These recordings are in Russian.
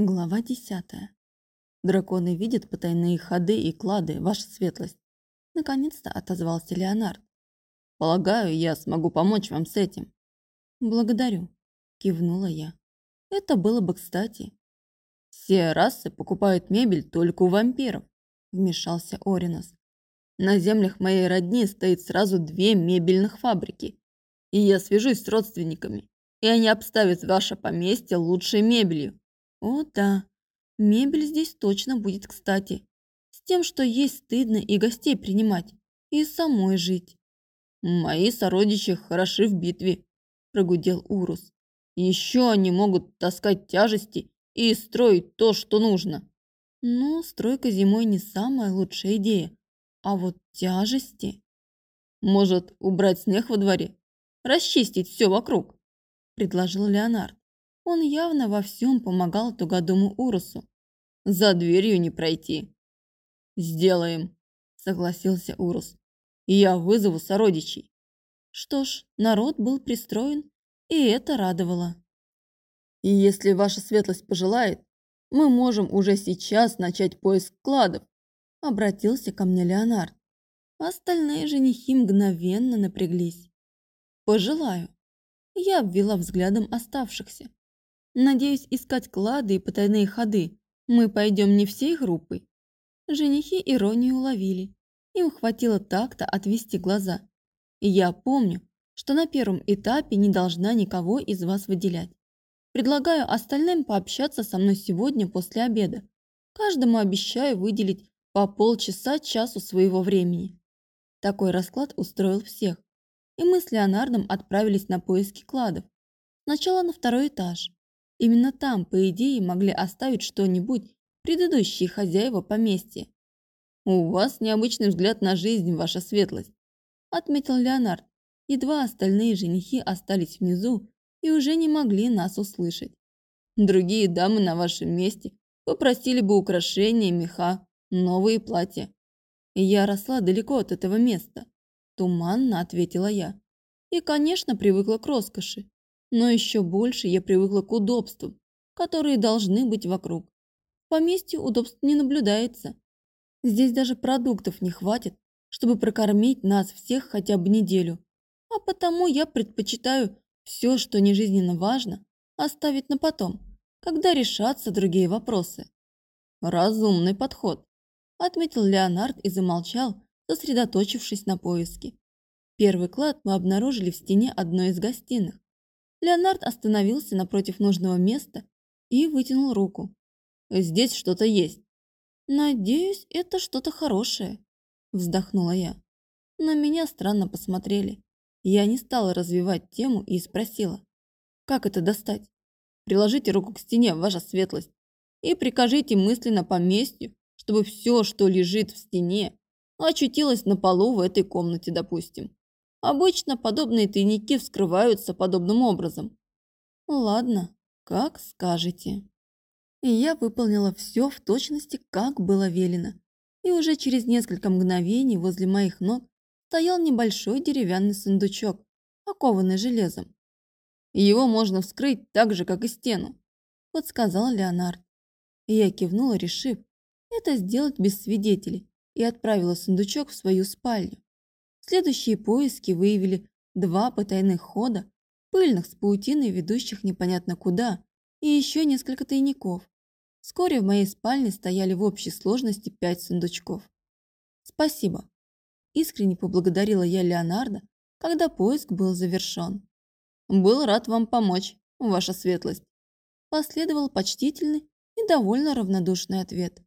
Глава десятая. Драконы видят потайные ходы и клады, ваша светлость. Наконец-то отозвался Леонард. Полагаю, я смогу помочь вам с этим. Благодарю, кивнула я. Это было бы кстати. Все расы покупают мебель только у вампиров, вмешался Оринос. На землях моей родни стоит сразу две мебельных фабрики, и я свяжусь с родственниками, и они обставят ваше поместье лучшей мебелью. О да, мебель здесь точно будет кстати. С тем, что есть стыдно и гостей принимать, и самой жить. Мои сородичи хороши в битве, прогудел Урус. Еще они могут таскать тяжести и строить то, что нужно. Ну, стройка зимой не самая лучшая идея. А вот тяжести... Может, убрать снег во дворе? Расчистить все вокруг? Предложил Леонард. Он явно во всем помогал тугодуму Урусу. За дверью не пройти. Сделаем, согласился Урус. Я вызову сородичей. Что ж, народ был пристроен, и это радовало. И если ваша светлость пожелает, мы можем уже сейчас начать поиск кладов, обратился ко мне Леонард. Остальные женихи мгновенно напряглись. Пожелаю. Я обвела взглядом оставшихся. Надеюсь, искать клады и потайные ходы мы пойдем не всей группой. Женихи иронию уловили. Им хватило так-то отвести глаза. И я помню, что на первом этапе не должна никого из вас выделять. Предлагаю остальным пообщаться со мной сегодня после обеда. Каждому обещаю выделить по полчаса-часу своего времени. Такой расклад устроил всех. И мы с Леонардом отправились на поиски кладов. Сначала на второй этаж. Именно там, по идее, могли оставить что-нибудь предыдущие хозяева поместья. «У вас необычный взгляд на жизнь, ваша светлость», – отметил Леонард. Едва остальные женихи остались внизу и уже не могли нас услышать. Другие дамы на вашем месте попросили бы украшения, меха, новые платья. Я росла далеко от этого места, туманно ответила я. И, конечно, привыкла к роскоши. Но еще больше я привыкла к удобствам, которые должны быть вокруг. В поместье удобств не наблюдается. Здесь даже продуктов не хватит, чтобы прокормить нас всех хотя бы неделю. А потому я предпочитаю все, что не жизненно важно, оставить на потом, когда решатся другие вопросы. Разумный подход, отметил Леонард и замолчал, сосредоточившись на поиске. Первый клад мы обнаружили в стене одной из гостиных. Леонард остановился напротив нужного места и вытянул руку. «Здесь что-то есть». «Надеюсь, это что-то хорошее», – вздохнула я. На меня странно посмотрели. Я не стала развивать тему и спросила. «Как это достать?» «Приложите руку к стене, ваша светлость, и прикажите мысленно поместью, чтобы все, что лежит в стене, очутилось на полу в этой комнате, допустим. Обычно подобные тайники вскрываются подобным образом. Ладно, как скажете. И я выполнила все в точности, как было велено. И уже через несколько мгновений возле моих ног стоял небольшой деревянный сундучок, окованный железом. Его можно вскрыть так же, как и стену, подсказал Леонард. И я кивнула, решив это сделать без свидетелей, и отправила сундучок в свою спальню. Следующие поиски выявили два потайных хода, пыльных с паутиной, ведущих непонятно куда, и еще несколько тайников. Вскоре в моей спальне стояли в общей сложности пять сундучков. Спасибо. Искренне поблагодарила я Леонардо, когда поиск был завершен. Был рад вам помочь, ваша светлость. Последовал почтительный и довольно равнодушный ответ.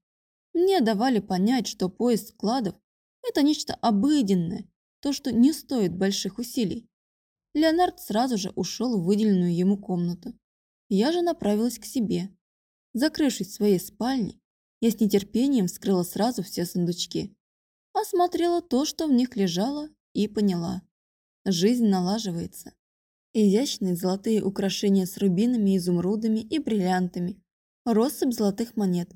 Мне давали понять, что поиск складов – это нечто обыденное, то, что не стоит больших усилий. Леонард сразу же ушел в выделенную ему комнату. Я же направилась к себе. Закрывшись в своей спальне, я с нетерпением вскрыла сразу все сундучки. Осмотрела то, что в них лежало, и поняла. Жизнь налаживается. Изящные золотые украшения с рубинами, изумрудами и бриллиантами, россыпь золотых монет,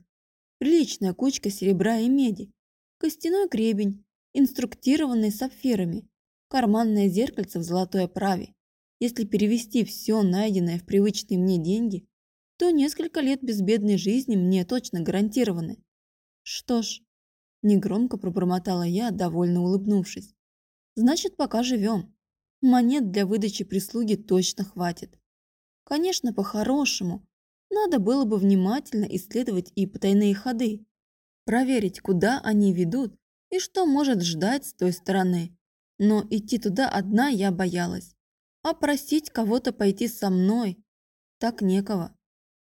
приличная кучка серебра и меди, костяной гребень, инструктированный сапфирами, карманное зеркальце в золотой оправе. Если перевести все найденное в привычные мне деньги, то несколько лет безбедной жизни мне точно гарантированы. Что ж, негромко пробормотала я, довольно улыбнувшись. Значит, пока живем. Монет для выдачи прислуги точно хватит. Конечно, по-хорошему, надо было бы внимательно исследовать и потайные ходы, проверить, куда они ведут и что может ждать с той стороны. Но идти туда одна я боялась. А просить кого-то пойти со мной так некого.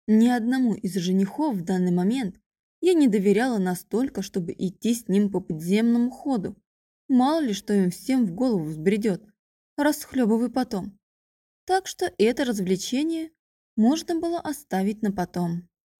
Ни одному из женихов в данный момент я не доверяла настолько, чтобы идти с ним по подземному ходу. Мало ли, что им всем в голову взбредет. Расхлебывай потом. Так что это развлечение можно было оставить на потом.